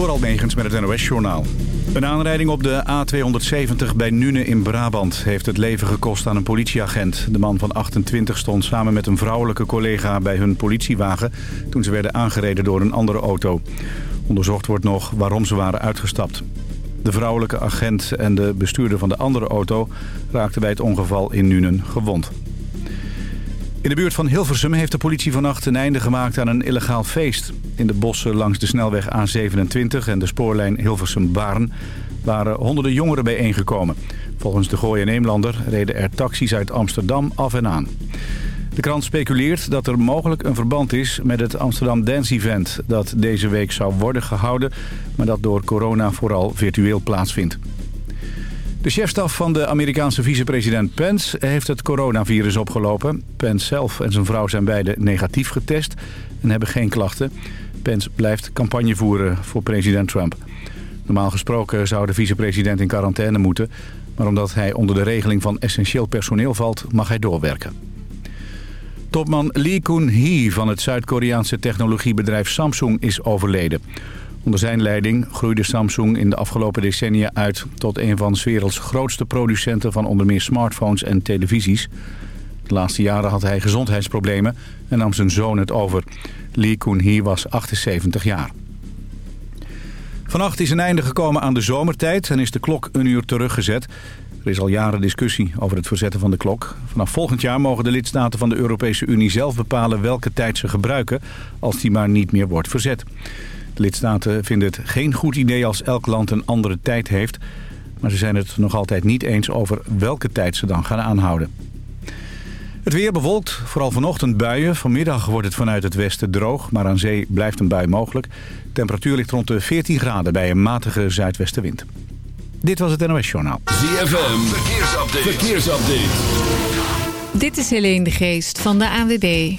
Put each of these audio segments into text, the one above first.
Door Almegens met het NOS-journaal. Een aanrijding op de A270 bij Nune in Brabant heeft het leven gekost aan een politieagent. De man van 28 stond samen met een vrouwelijke collega bij hun politiewagen... toen ze werden aangereden door een andere auto. Onderzocht wordt nog waarom ze waren uitgestapt. De vrouwelijke agent en de bestuurder van de andere auto raakten bij het ongeval in Nuenen gewond. In de buurt van Hilversum heeft de politie vannacht een einde gemaakt aan een illegaal feest. In de bossen langs de snelweg A27 en de spoorlijn Hilversum-Baarn waren honderden jongeren bijeengekomen. Volgens de Gooi en reden er taxis uit Amsterdam af en aan. De krant speculeert dat er mogelijk een verband is met het Amsterdam Dance Event... dat deze week zou worden gehouden, maar dat door corona vooral virtueel plaatsvindt. De chefstaf van de Amerikaanse vicepresident Pence heeft het coronavirus opgelopen. Pence zelf en zijn vrouw zijn beide negatief getest en hebben geen klachten. Pence blijft campagne voeren voor president Trump. Normaal gesproken zou de vicepresident in quarantaine moeten... maar omdat hij onder de regeling van essentieel personeel valt, mag hij doorwerken. Topman Lee Kun-hee van het Zuid-Koreaanse technologiebedrijf Samsung is overleden. Onder zijn leiding groeide Samsung in de afgelopen decennia uit... tot een van de werelds grootste producenten van onder meer smartphones en televisies. De laatste jaren had hij gezondheidsproblemen en nam zijn zoon het over. Lee Kun-hee was 78 jaar. Vannacht is een einde gekomen aan de zomertijd en is de klok een uur teruggezet. Er is al jaren discussie over het verzetten van de klok. Vanaf volgend jaar mogen de lidstaten van de Europese Unie zelf bepalen welke tijd ze gebruiken... als die maar niet meer wordt verzet. Lidstaten vinden het geen goed idee als elk land een andere tijd heeft... maar ze zijn het nog altijd niet eens over welke tijd ze dan gaan aanhouden. Het weer bewolkt, vooral vanochtend buien. Vanmiddag wordt het vanuit het westen droog, maar aan zee blijft een bui mogelijk. De temperatuur ligt rond de 14 graden bij een matige zuidwestenwind. Dit was het NOS Journaal. ZFM, verkeersupdate. verkeersupdate. Dit is Helene de Geest van de ANWB.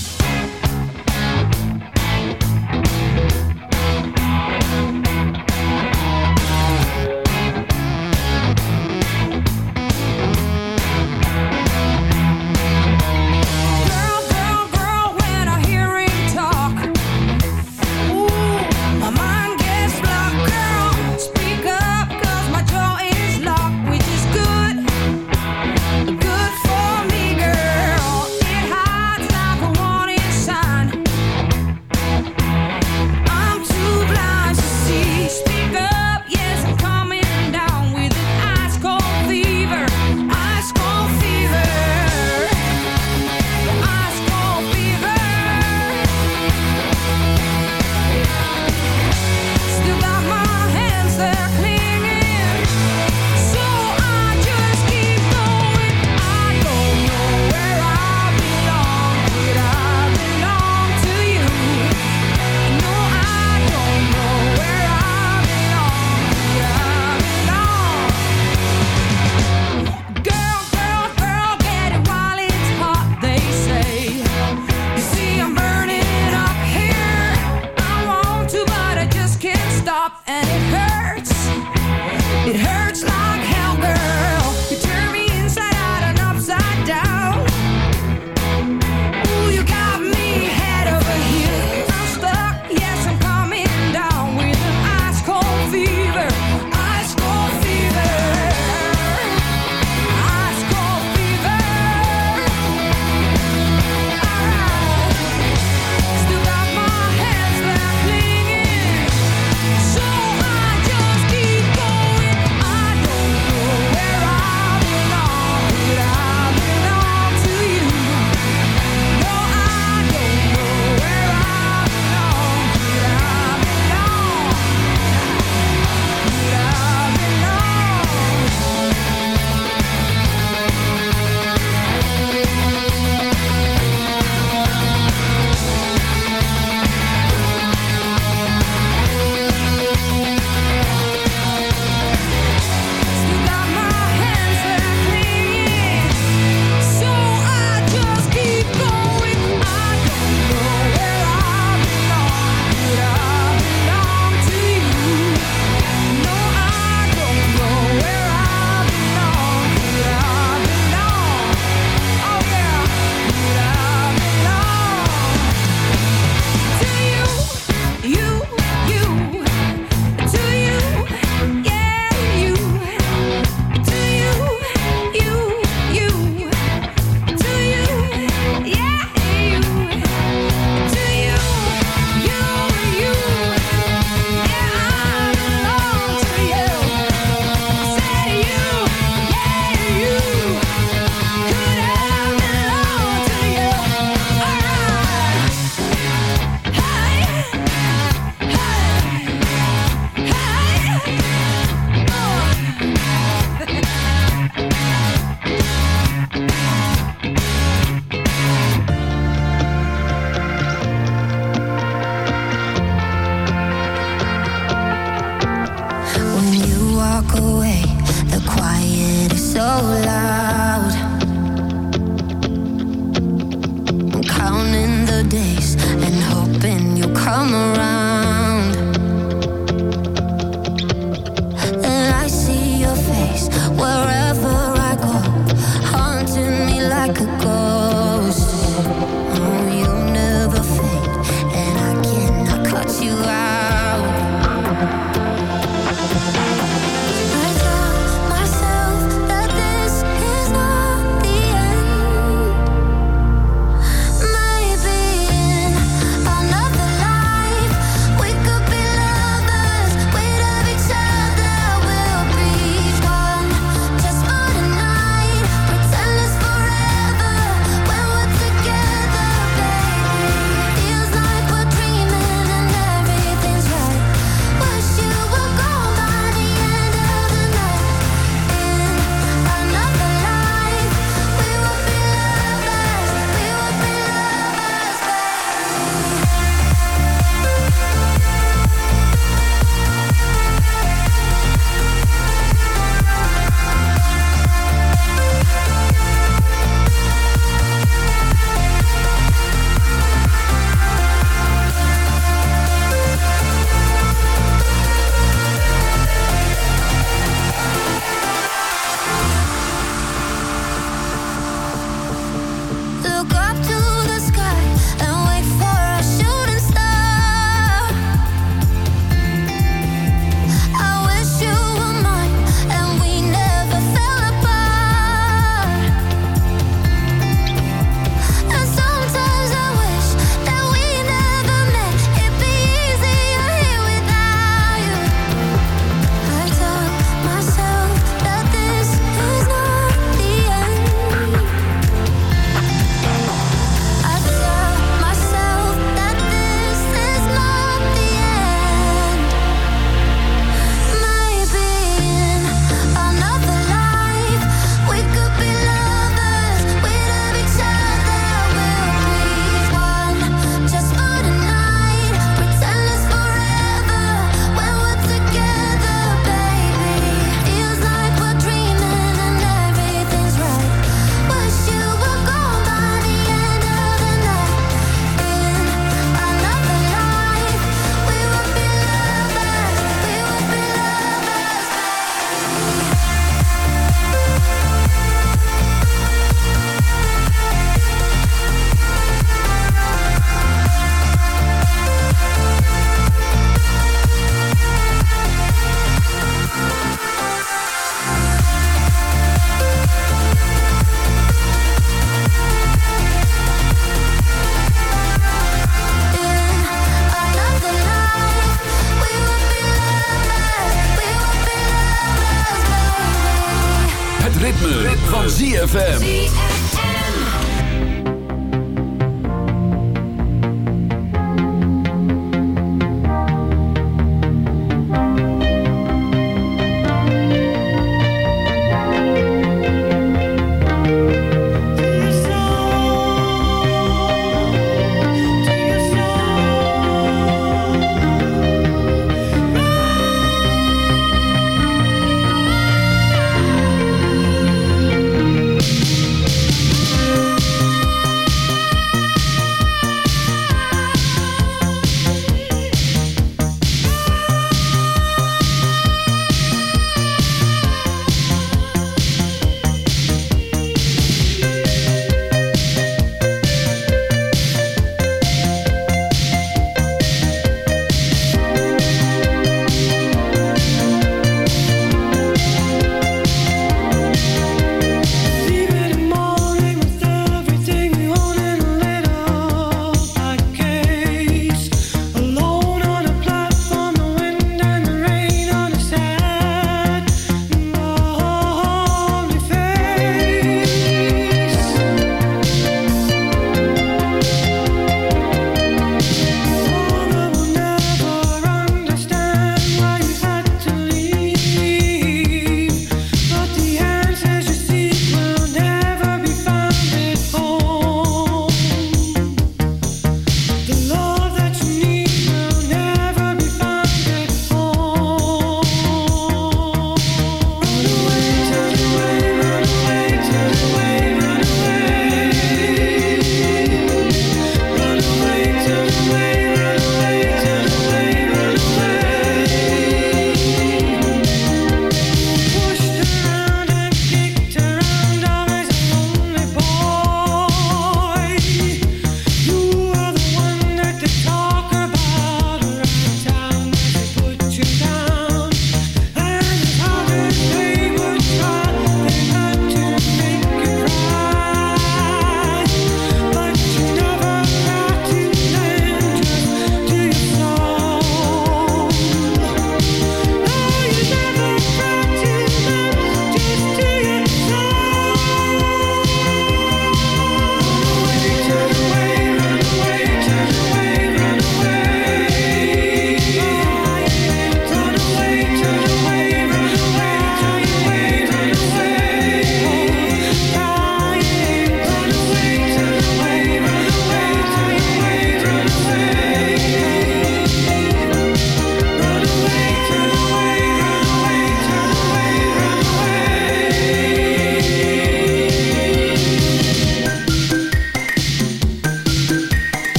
hurts. It hurts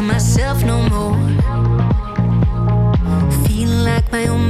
myself no more. Feeling like my own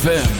ZFM.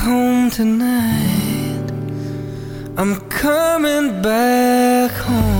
home tonight. I'm coming back home.